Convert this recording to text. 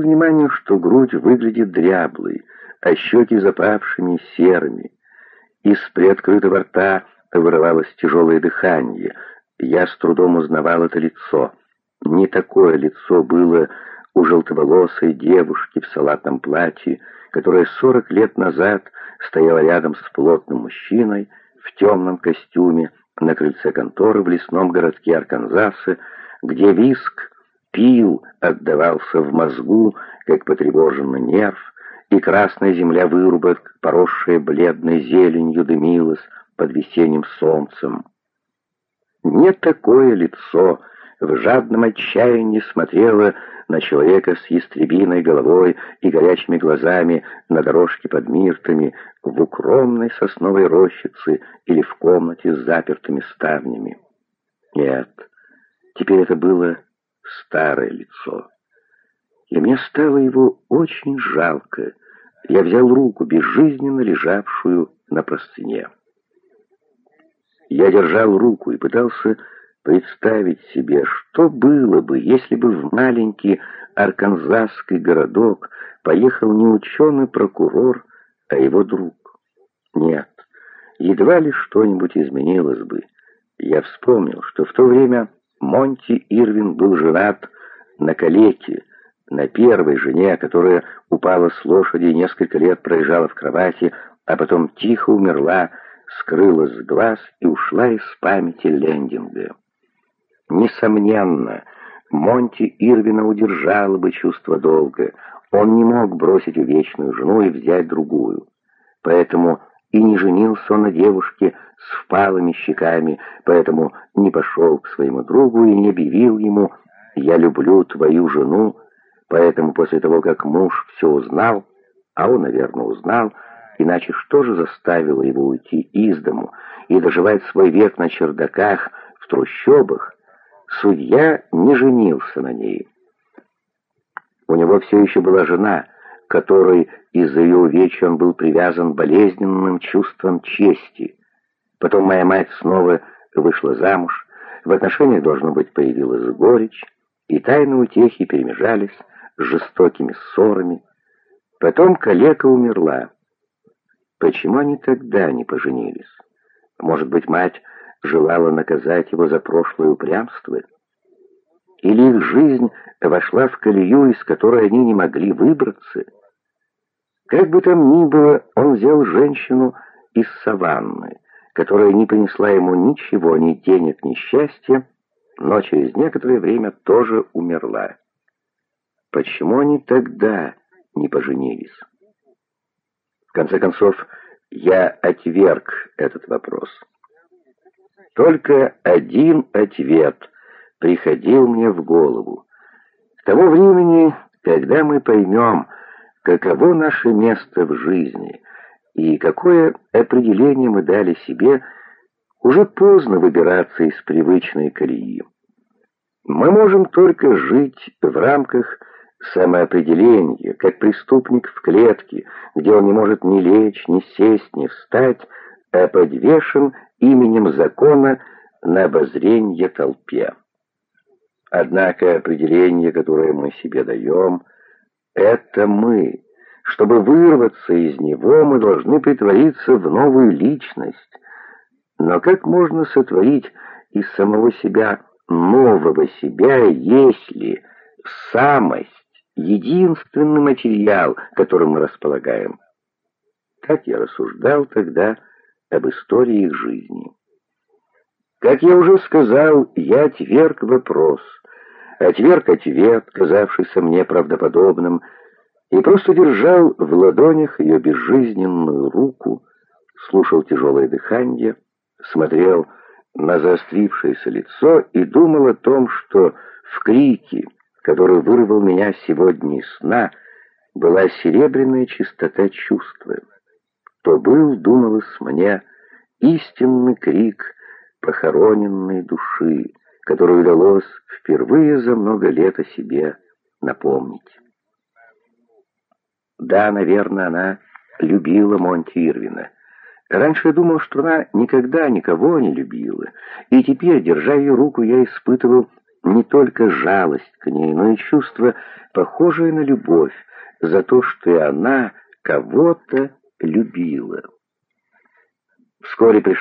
внимание, что грудь выглядит дряблой, а щеки запавшими, серыми. Из приоткрытого рта вырывалось тяжелое дыхание. Я с трудом узнавал это лицо. Не такое лицо было у желтоволосой девушки в салатном платье, которая сорок лет назад стояла рядом с плотным мужчиной в темном костюме на крыльце конторы в лесном городке Арканзаса, где виск пил, отдавался в мозгу, как потревоженный нерв, и красная земля вырубок, поросшая бледной зеленью, дымилась под весенним солнцем. Не такое лицо в жадном отчаянии смотрело на человека с ястребиной головой и горячими глазами на дорожке под миртами, в укромной сосновой рощице или в комнате с запертыми ставнями. Нет, теперь это было старое лицо. И мне стало его очень жалко. Я взял руку, безжизненно лежавшую на простыне. Я держал руку и пытался представить себе, что было бы, если бы в маленький арканзасский городок поехал не ученый прокурор, а его друг. Нет, едва ли что-нибудь изменилось бы. Я вспомнил, что в то время Монти Ирвин был женат на калеке, на первой жене, которая упала с лошади и несколько лет проезжала в кровати, а потом тихо умерла, скрылась с глаз и ушла из памяти Лендинга. Несомненно, Монти Ирвина удержало бы чувство долга. Он не мог бросить увечную жену и взять другую. Поэтому и не женился на девушке с впалыми щеками, поэтому не пошел к своему другу и не объявил ему «Я люблю твою жену», поэтому после того, как муж все узнал, а он, наверное, узнал, иначе что же заставило его уйти из дому и доживать свой век на чердаках, в трущобах, судья не женился на ней. У него все еще была жена, которой из-за ее увечья он был привязан болезненным чувством чести. Потом моя мать снова вышла замуж, в отношениях, должно быть, появилась горечь, и тайны утехи перемежались с жестокими ссорами. Потом калека умерла. Почему они тогда не поженились? Может быть, мать желала наказать его за прошлое упрямство? Или их жизнь вошла в колею, из которой они не могли выбраться? Как бы там ни было, он взял женщину из саванны, которая не принесла ему ничего, ни денег, ни счастья, но через некоторое время тоже умерла. Почему они тогда не поженились? В конце концов, я отверг этот вопрос. Только один ответ приходил мне в голову. К тому времени, когда мы поймем, каково наше место в жизни и какое определение мы дали себе, уже поздно выбираться из привычной колеи. Мы можем только жить в рамках самоопределения, как преступник в клетке, где он не может ни лечь, ни сесть, ни встать, а подвешен именем закона на обозрение толпе. Однако определение, которое мы себе даем, это мы. Чтобы вырваться из него, мы должны притвориться в новую личность. Но как можно сотворить из самого себя нового себя, если самость — единственный материал, которым мы располагаем? Так я рассуждал тогда об истории их жизни. Как я уже сказал, я отверг вопрос, отверг ответ, казавшийся мне правдоподобным, и просто держал в ладонях ее безжизненную руку, слушал тяжелое дыхание, смотрел на заострившееся лицо и думал о том, что в крике, который вырвал меня сегодня из сна, была серебряная чистота чувства. То был, думалось мне, истинный крик похороненной души, которую удалось впервые за много лет о себе напомнить. Да, наверное, она любила Монти Ирвина. Раньше я думал, что она никогда никого не любила, и теперь, держа ее руку, я испытывал не только жалость к ней, но и чувство, похожее на любовь, за то, что и она кого-то любила. Вскоре пришло